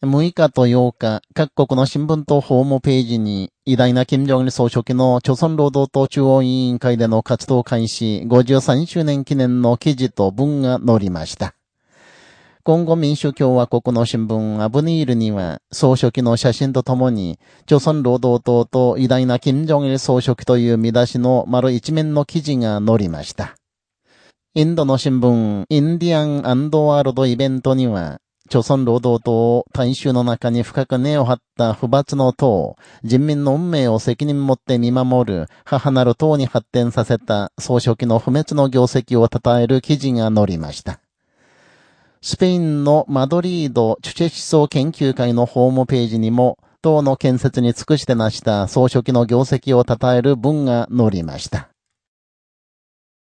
6日と8日、各国の新聞とホームページに、偉大な金正日総書記の朝鮮労働党中央委員会での活動開始53周年記念の記事と文が載りました。今後民主共和国の新聞アブニールには、総書記の写真とともに、朝鮮労働党と偉大な金正日総書記という見出しの丸一面の記事が載りました。インドの新聞、インディアン・ワールドイベントには、朝鮮労働党大衆の中に深く根を張った不罰の党、人民の運命を責任持って見守る母なる党に発展させた総書記の不滅の業績を称える記事が載りました。スペインのマドリードチュチェ思想研究会のホームページにも、党の建設に尽くして成した総書記の業績を称える文が載りました。